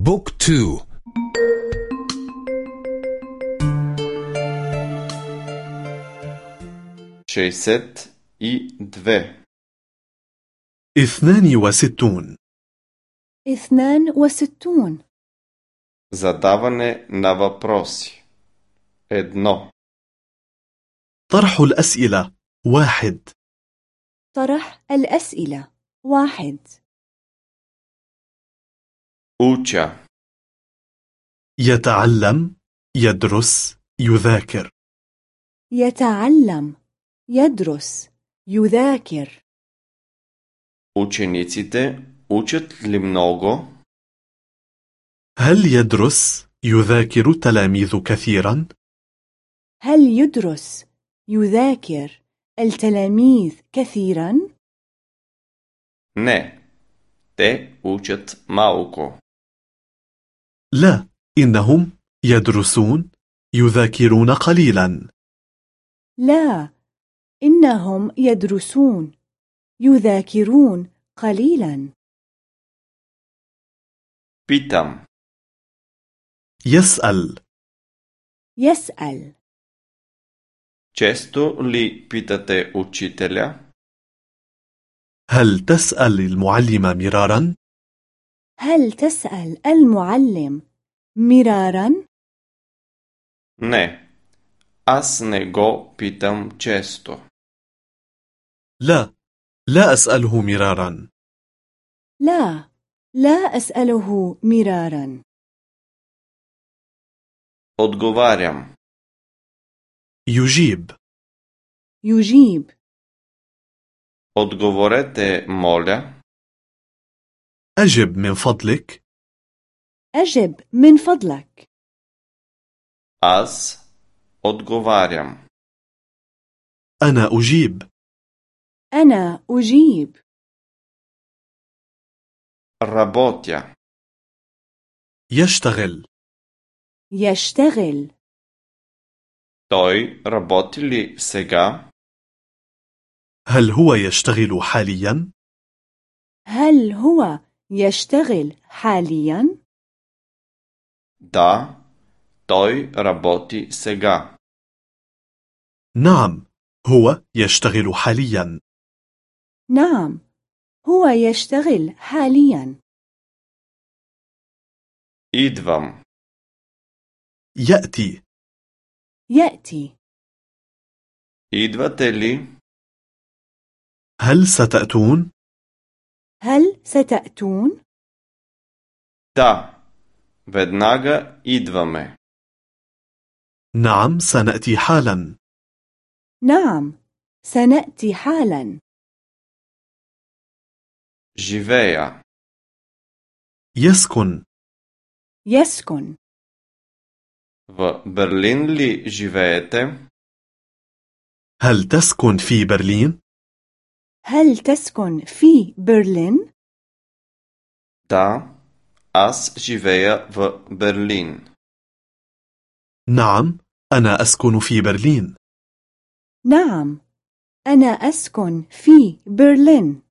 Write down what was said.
بوك تو شيست اي две اثنان وستون اثنان وستون Задаване на въпроси. Едно. طرح الأسئلة واحد طرح الأسئلة واحد Уча. يتعلم يدرس يذاكر يتعلم يدرس يذاكر Учениците учат ли много? هل يدرس يذاكر التلاميذ كثيرا؟ هل يدرس يذاكر التلاميذ كثيرا؟ Не. Те учат малко. لا إنهم يدرسون يذاكرون قليلا لا إنهم يدرسون يذاكرون قليلا Питам. يسأل يسأل Често ли питате учителя? هل تسأل المعلم مرارا؟ هل تسأل المعلم مرارا؟ Не. Аз не го питам често. لا لا أسأله مرارا لا لا أسأله مرارا Отговарям. يجيب يجيب Отговорете, моля. أجب من فضلك أجب من فضلك Аз отговарям. أنا أجيب أنا أجيب Работя. يشتغل يشتغل Той работи ли сега? هل هو يشتغل حاليا؟ هل هو يشتغل حاليا؟ Да, той работи сега. نعم هو يشتغل حاليا نعم هو يشتغل حاليا Идвам. يأتي يأتي Идвате ли? هل ستأتون؟ هل ستأتون؟ Да. Веднага идваме. نعم سنأتي حالا نعم سنأتي حالا Живея. يسكن يسكن В Берлин ли живеете? هل تسكن في برلين؟ هل تسكن في برلين؟ Да. Ass żyje w Berlin. نعم، أنا أسكن في برلين. نعم، أنا أسكن في برلين.